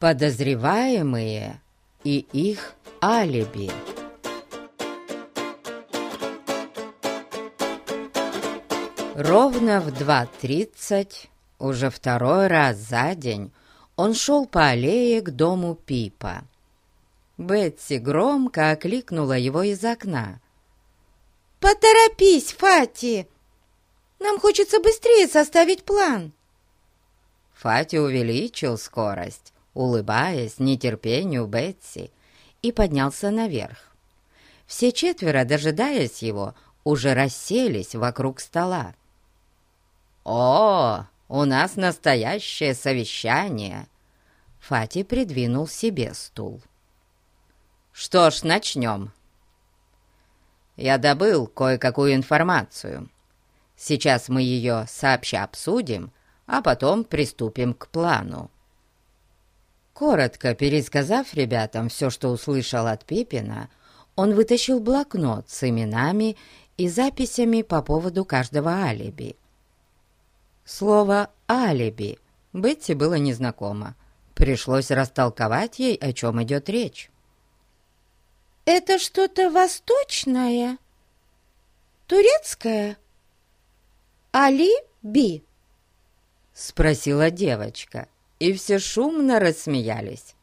Подозреваемые и их алиби. Ровно в 2.30, уже второй раз за день, он шел по аллее к дому Пипа. Бетси громко окликнула его из окна. «Поторопись, Фати! Нам хочется быстрее составить план!» Фати увеличил скорость, улыбаясь нетерпению Бетси, и поднялся наверх. Все четверо, дожидаясь его, уже расселись вокруг стола. «О, у нас настоящее совещание!» Фати придвинул себе стул. «Что ж, начнем. Я добыл кое-какую информацию. Сейчас мы ее сообща обсудим, а потом приступим к плану. Коротко пересказав ребятам все, что услышал от Пипина, он вытащил блокнот с именами и записями по поводу каждого алиби. Слово «алиби» Бетти было незнакомо. Пришлось растолковать ей, о чем идет речь. «Это что-то восточное? Турецкое? Али-би?» — спросила девочка и все шумно рассмеялись.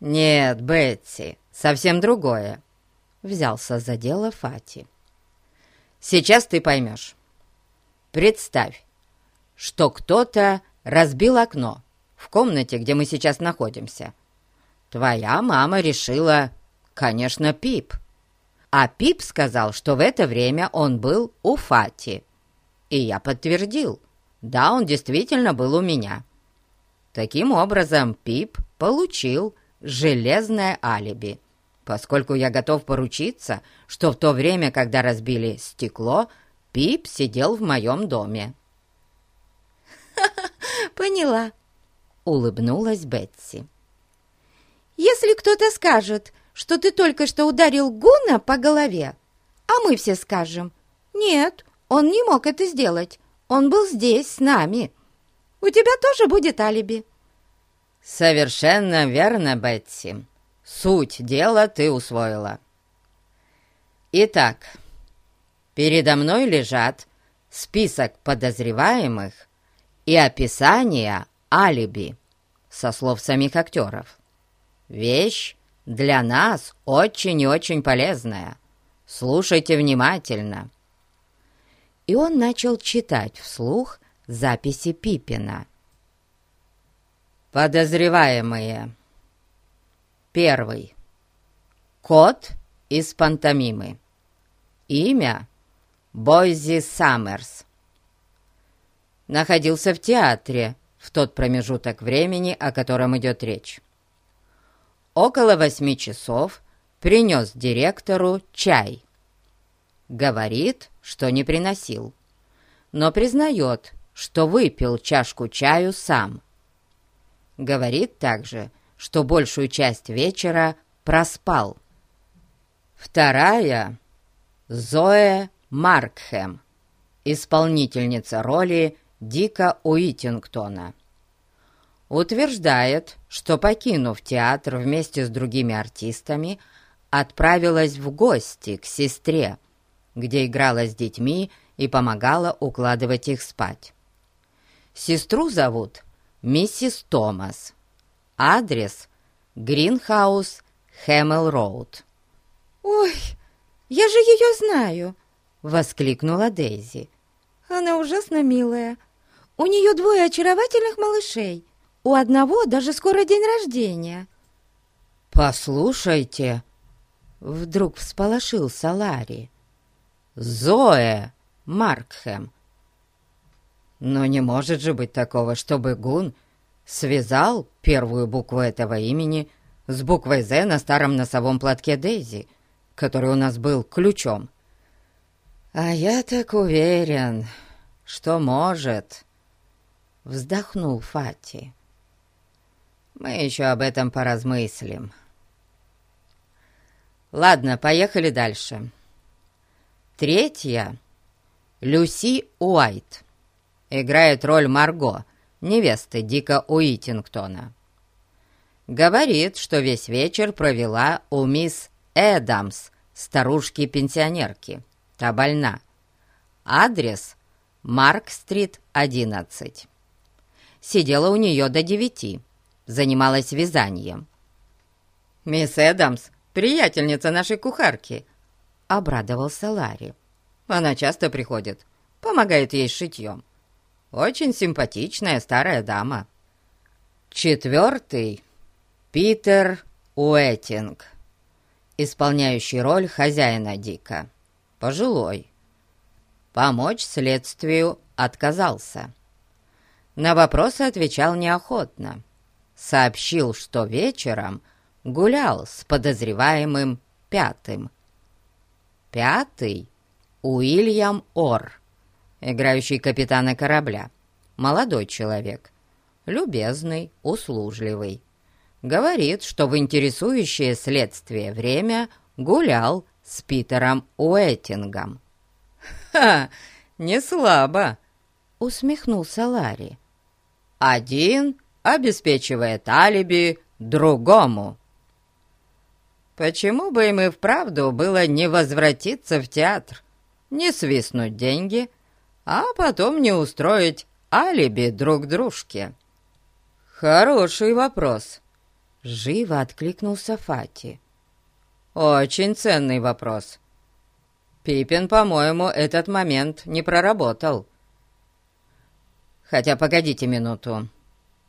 «Нет, Бетси, совсем другое», — взялся за дело Фати. «Сейчас ты поймешь. Представь, что кто-то разбил окно в комнате, где мы сейчас находимся. Твоя мама решила, конечно, Пип. А Пип сказал, что в это время он был у Фати. И я подтвердил, да, он действительно был у меня. Таким образом, Пип получил железное алиби, поскольку я готов поручиться, что в то время, когда разбили стекло, Пип сидел в моем доме. «Поняла», — улыбнулась Бетси. «Если кто-то скажет, что ты только что ударил Гуна по голове, а мы все скажем, нет, он не мог это сделать, он был здесь с нами», у тебя тоже будет алиби». «Совершенно верно, Бетси. Суть дела ты усвоила. Итак, передо мной лежат список подозреваемых и описание алиби со слов самих актеров. Вещь для нас очень и очень полезная. Слушайте внимательно». И он начал читать вслух записи Пипина. Подозреваемые. Первый. Кот из пантомимы. Имя Бойзи Саммерс. Находился в театре в тот промежуток времени, о котором идет речь. Около восьми часов принес директору чай. Говорит, что не приносил, но признает, что выпил чашку чаю сам. Говорит также, что большую часть вечера проспал. Вторая — Зоэ Маркхэм, исполнительница роли Дика Уитингтона. Утверждает, что, покинув театр вместе с другими артистами, отправилась в гости к сестре, где играла с детьми и помогала укладывать их спать. Сестру зовут миссис Томас. Адрес — Гринхаус, Хэмел Роуд. «Ой, я же ее знаю!» — воскликнула Дейзи. «Она ужасно милая. У нее двое очаровательных малышей. У одного даже скоро день рождения». «Послушайте!» — вдруг всполошился Ларри. «Зоэ Маркхэм но не может же быть такого, чтобы Гун связал первую букву этого имени с буквой «З» на старом носовом платке Дейзи, который у нас был ключом. А я так уверен, что может, вздохнул Фати. Мы еще об этом поразмыслим. Ладно, поехали дальше. Третья — Люси Уайт играет роль Марго, невесты Дика Уитингтона. Говорит, что весь вечер провела у мисс Эдамс, старушки-пенсионерки. Та больна. Адрес – Марк-стрит, 11. Сидела у нее до девяти. Занималась вязанием. «Мисс Эдамс – приятельница нашей кухарки», – обрадовался Ларри. «Она часто приходит, помогает ей с шитьем. Очень симпатичная старая дама». Четвертый – Питер Уэтинг, исполняющий роль хозяина Дика. Пожилой. Помочь следствию отказался. На вопросы отвечал неохотно. Сообщил, что вечером гулял с подозреваемым пятым. Пятый — Уильям Ор, играющий капитана корабля. Молодой человек, любезный, услужливый. Говорит, что в интересующее следствие время гулял с Питером Уэттингом. «Ха! Не слабо!» — усмехнулся Ларри. «Один обеспечивает алиби другому». «Почему бы им и вправду было не возвратиться в театр, не свистнуть деньги, а потом не устроить алиби друг дружке?» «Хороший вопрос», — живо откликнулся Фати. «Очень ценный вопрос. Пипин, по-моему, этот момент не проработал. Хотя погодите минуту.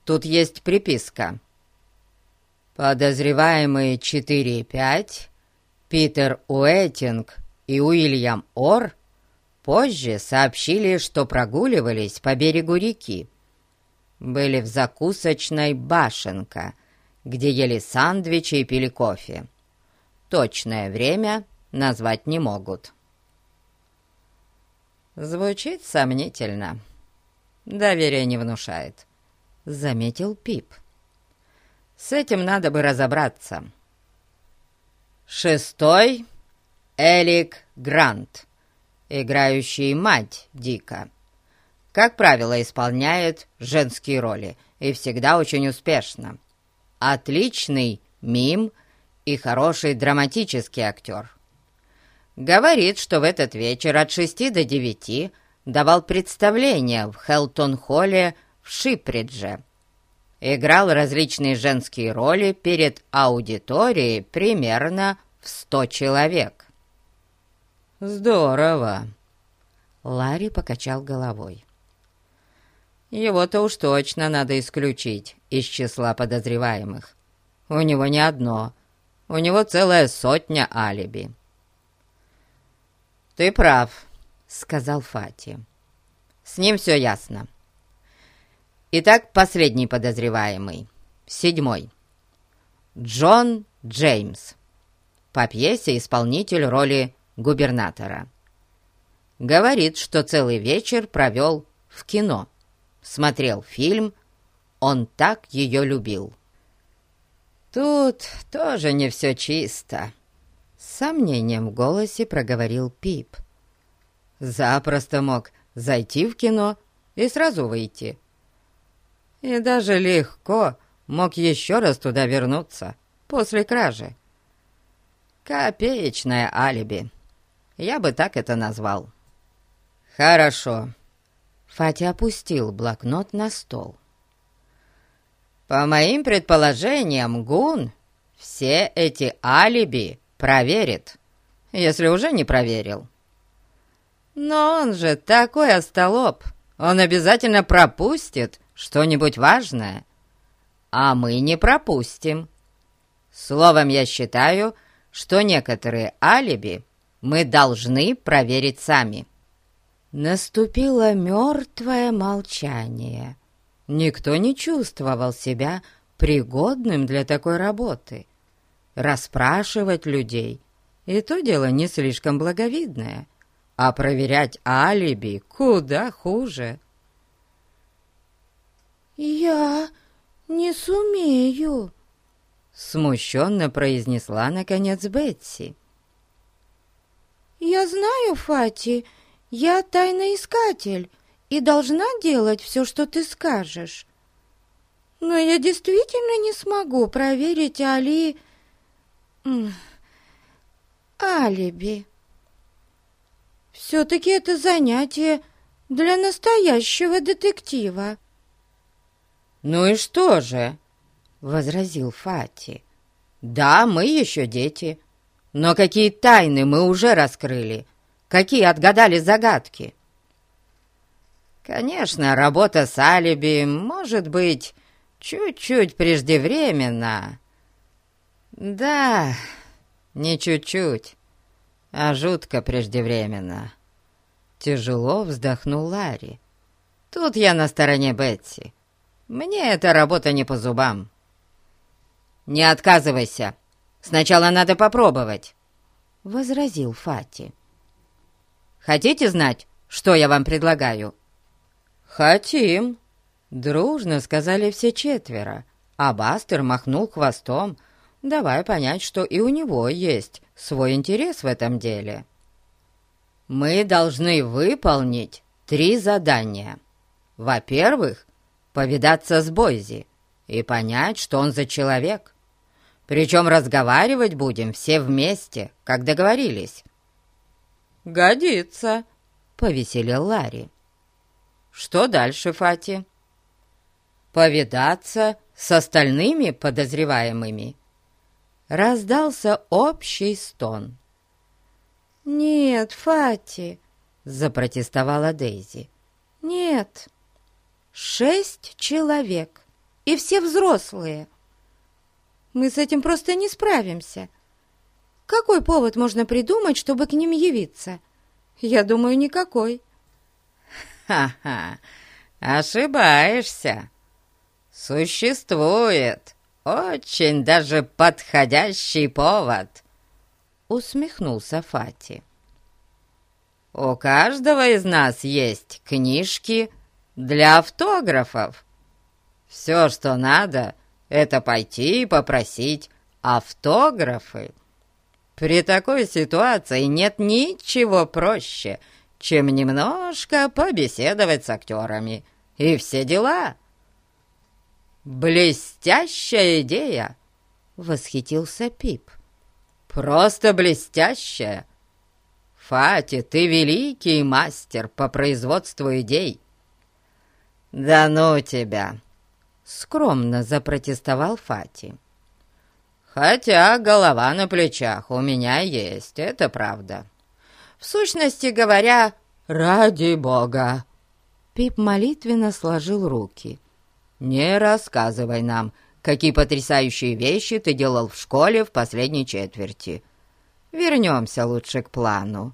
Тут есть приписка. Подозреваемые 4 и 5, Питер Уэттинг и Уильям Ор позже сообщили, что прогуливались по берегу реки. Были в закусочной «Башенка», где ели сандвичи и пили кофе. Точное время назвать не могут. Звучит сомнительно. Доверие не внушает, заметил Пип. С этим надо бы разобраться. Шестой — Элик Грант, играющий мать Дика. Как правило, исполняет женские роли и всегда очень успешно. Отличный мим и хороший драматический актер. Говорит, что в этот вечер от шести до девяти давал представление в Хелтон-холле в Шипридже. Играл различные женские роли перед аудиторией примерно в сто человек. «Здорово!» Ларри покачал головой. «Его-то уж точно надо исключить из числа подозреваемых. У него не одно, у него целая сотня алиби». «Ты прав», — сказал Фати. «С ним все ясно. Итак, последний подозреваемый, седьмой. Джон Джеймс, по пьесе исполнитель роли губернатора. Говорит, что целый вечер провел в кино, смотрел фильм «Он так ее любил». «Тут тоже не все чисто», — с сомнением в голосе проговорил Пип. «Запросто мог зайти в кино и сразу выйти. И даже легко мог еще раз туда вернуться после кражи. Копеечное алиби. Я бы так это назвал». «Хорошо». Фатя опустил блокнот на стол. По моим предположениям, Гун все эти алиби проверит, если уже не проверил. Но он же такой остолоп, он обязательно пропустит что-нибудь важное, а мы не пропустим. Словом, я считаю, что некоторые алиби мы должны проверить сами. Наступило мертвое молчание. Никто не чувствовал себя пригодным для такой работы. Расспрашивать людей — и то дело не слишком благовидное, а проверять алиби куда хуже. «Я не сумею», — смущенно произнесла, наконец, Бетси. «Я знаю, Фати, я тайноискатель, и должна делать все, что ты скажешь. Но я действительно не смогу проверить Али... алиби. Все-таки это занятие для настоящего детектива. «Ну и что же?» — возразил Фати. «Да, мы еще дети, но какие тайны мы уже раскрыли, какие отгадали загадки?» «Конечно, работа с алиби может быть чуть-чуть преждевременна». «Да, не чуть-чуть, а жутко преждевременно». Тяжело вздохнул Ларри. «Тут я на стороне Бетси. Мне эта работа не по зубам». «Не отказывайся. Сначала надо попробовать», — возразил Фати. «Хотите знать, что я вам предлагаю?» «Хотим», — дружно сказали все четверо, а Бастер махнул хвостом, давая понять, что и у него есть свой интерес в этом деле. Мы должны выполнить три задания. Во-первых, повидаться с Бойзи и понять, что он за человек. Причем разговаривать будем все вместе, как договорились. «Годится», — повеселил Ларри. «Что дальше, Фати?» «Повидаться с остальными подозреваемыми». Раздался общий стон. «Нет, Фати!» — запротестовала Дейзи. «Нет, шесть человек, и все взрослые. Мы с этим просто не справимся. Какой повод можно придумать, чтобы к ним явиться? Я думаю, никакой». «Ха-ха! Ошибаешься! Существует очень даже подходящий повод!» усмехнулся Фати. «У каждого из нас есть книжки для автографов. Все, что надо, это пойти и попросить автографы. При такой ситуации нет ничего проще, чем немножко побеседовать с актерами. И все дела». «Блестящая идея!» — восхитился Пип. Просто блестящая. Фати, ты великий мастер по производству идей. Да ну тебя, скромно запротестовал Фати. Хотя голова на плечах у меня есть, это правда. В сущности говоря, ради бога. Пип молитвенно сложил руки. «Не рассказывай нам, какие потрясающие вещи ты делал в школе в последней четверти. Вернемся лучше к плану».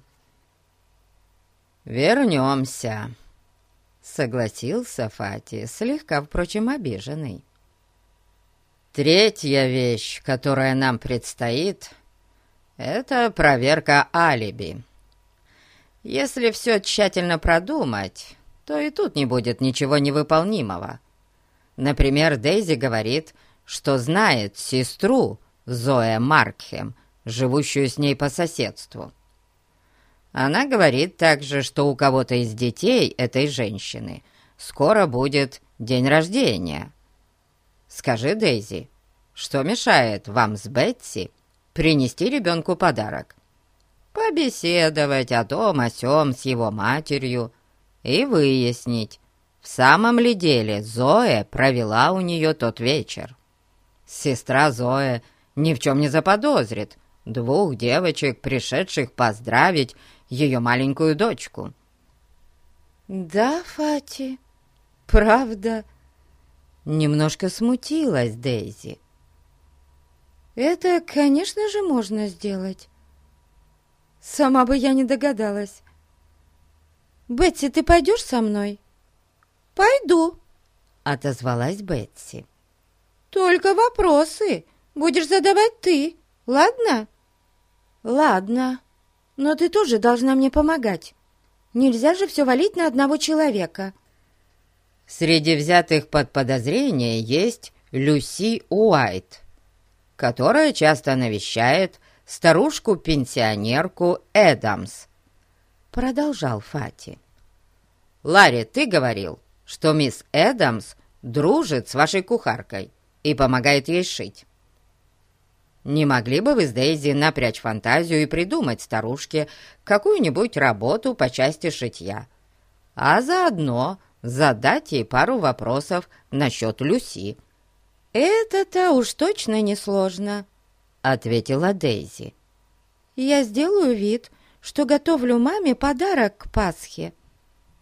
«Вернемся», — согласился Фати, слегка, впрочем, обиженный. «Третья вещь, которая нам предстоит, — это проверка алиби. Если все тщательно продумать, то и тут не будет ничего невыполнимого». Например, Дейзи говорит, что знает сестру Зоя Маркхем, живущую с ней по соседству. Она говорит также, что у кого-то из детей этой женщины скоро будет день рождения. Скажи, Дейзи, что мешает вам с Бетси принести ребенку подарок? Побеседовать о том, о сём с его матерью и выяснить, в самом ли деле Зоя провела у нее тот вечер? Сестра Зоя ни в чем не заподозрит двух девочек, пришедших поздравить ее маленькую дочку. «Да, Фати, правда?» Немножко смутилась Дейзи. «Это, конечно же, можно сделать. Сама бы я не догадалась. Бетси, ты пойдешь со мной?» «Пойду», — отозвалась Бетси. «Только вопросы будешь задавать ты, ладно?» «Ладно, но ты тоже должна мне помогать. Нельзя же все валить на одного человека». Среди взятых под подозрение есть Люси Уайт, которая часто навещает старушку-пенсионерку Эдамс. Продолжал Фати. «Ларри, ты говорил, что мисс Эдамс дружит с вашей кухаркой и помогает ей шить. Не могли бы вы с Дейзи напрячь фантазию и придумать старушке какую-нибудь работу по части шитья, а заодно задать ей пару вопросов насчет Люси?» «Это-то уж точно несложно», — ответила Дейзи. «Я сделаю вид, что готовлю маме подарок к Пасхе.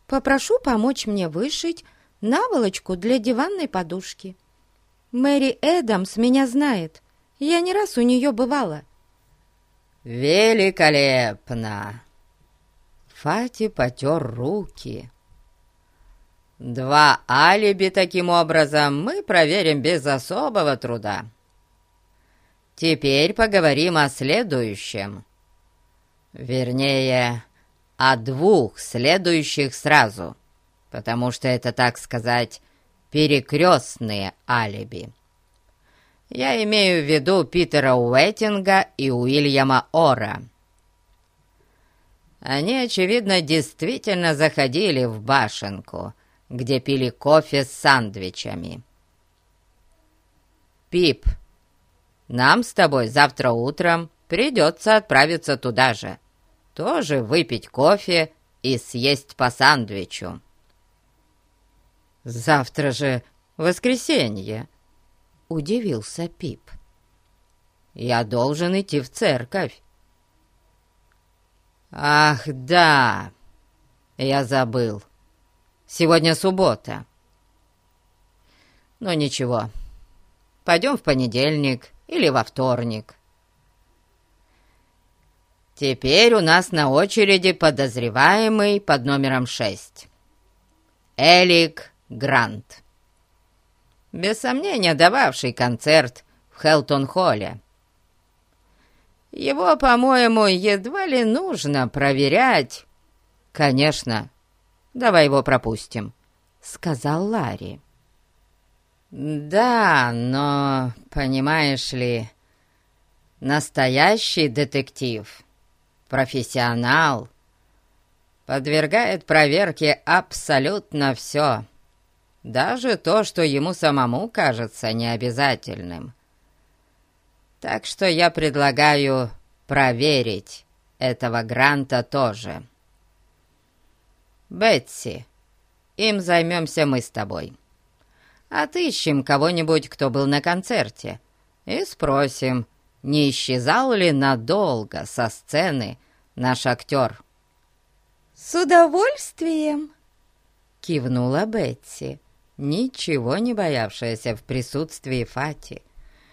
Попрошу помочь мне вышить наволочку для диванной подушки. Мэри Эдамс меня знает, я не раз у нее бывала». «Великолепно!» Фати потер руки. Два алиби таким образом мы проверим без особого труда. Теперь поговорим о следующем. Вернее, о двух следующих сразу, потому что это, так сказать, перекрестные алиби. Я имею в виду Питера Уэттинга и Уильяма Ора. Они, очевидно, действительно заходили в башенку — где пили кофе с сандвичами. «Пип, нам с тобой завтра утром придется отправиться туда же, тоже выпить кофе и съесть по сандвичу». «Завтра же воскресенье», — удивился Пип. «Я должен идти в церковь». «Ах, да, я забыл». Сегодня суббота. Но ничего, пойдем в понедельник или во вторник. Теперь у нас на очереди подозреваемый под номером шесть. Элик Грант. Без сомнения, дававший концерт в Хелтон-холле. Его, по-моему, едва ли нужно проверять. Конечно, Давай его пропустим», — сказал Ларри. «Да, но, понимаешь ли, настоящий детектив, профессионал, подвергает проверке абсолютно все, даже то, что ему самому кажется необязательным. Так что я предлагаю проверить этого Гранта тоже». «Бетси, им займемся мы с тобой. Отыщем кого-нибудь, кто был на концерте, и спросим, не исчезал ли надолго со сцены наш актер». «С удовольствием!» — кивнула Бетси, ничего не боявшаяся в присутствии Фати.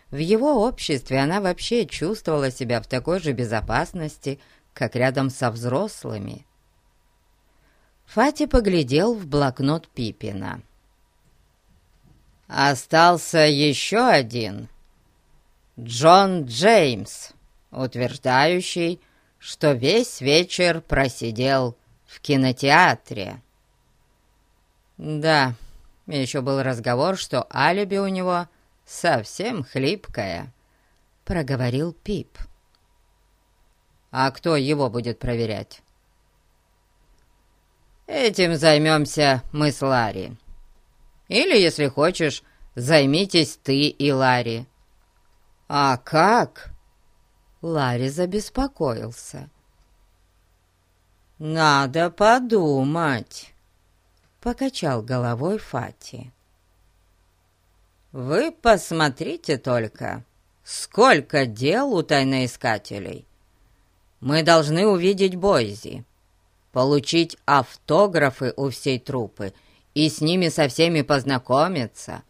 В его обществе она вообще чувствовала себя в такой же безопасности, как рядом со взрослыми. Фати поглядел в блокнот Пипина. «Остался еще один. Джон Джеймс, утверждающий, что весь вечер просидел в кинотеатре». «Да, еще был разговор, что алиби у него совсем хлипкое», — проговорил Пип. «А кто его будет проверять?» Этим займемся мы с Ларри. Или, если хочешь, займитесь ты и Ларри. А как? Ларри забеспокоился. «Надо подумать», — покачал головой Фати. «Вы посмотрите только, сколько дел у тайноискателей. Мы должны увидеть Бойзи получить автографы у всей трупы и с ними со всеми познакомиться,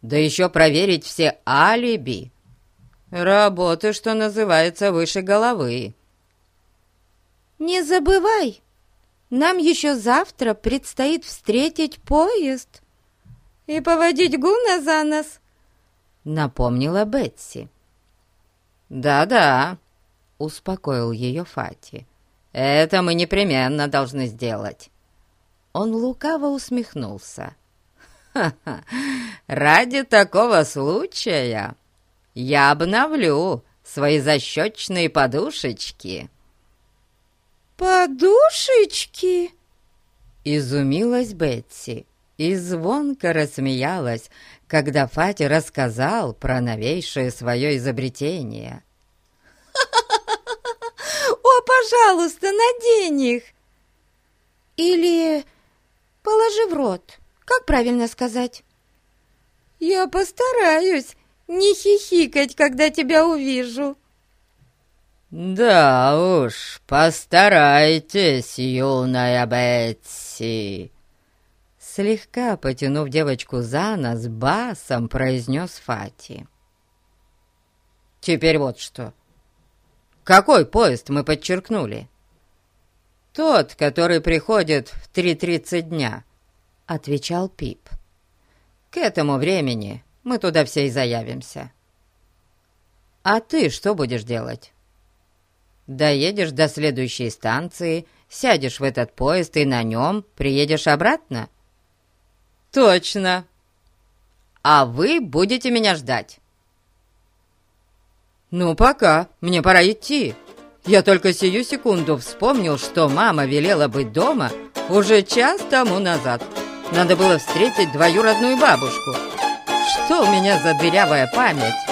да еще проверить все алиби. Работы, что называется, выше головы. «Не забывай, нам еще завтра предстоит встретить поезд и поводить Гуна за нос», — напомнила Бетси. «Да-да», — успокоил ее Фати. Это мы непременно должны сделать». Он лукаво усмехнулся. «Ха-ха! Ради такого случая я обновлю свои защечные подушечки». «Подушечки?» Изумилась Бетси и звонко рассмеялась, когда Фати рассказал про новейшее свое изобретение. «О, пожалуйста, надень их!» «Или положи в рот, как правильно сказать?» «Я постараюсь не хихикать, когда тебя увижу». «Да уж, постарайтесь, юная Бетси!» Слегка потянув девочку за нос, басом произнес Фати. «Теперь вот что. Какой поезд мы подчеркнули?» «Тот, который приходит в 3.30 дня», — отвечал Пип. «К этому времени мы туда все и заявимся». «А ты что будешь делать?» «Доедешь до следующей станции, сядешь в этот поезд и на нем приедешь обратно?» «Точно! А вы будете меня ждать!» «Ну, пока, мне пора идти. Я только сию секунду вспомнил, что мама велела быть дома уже час тому назад. Надо было встретить двоюродную бабушку. Что у меня за дырявая память?»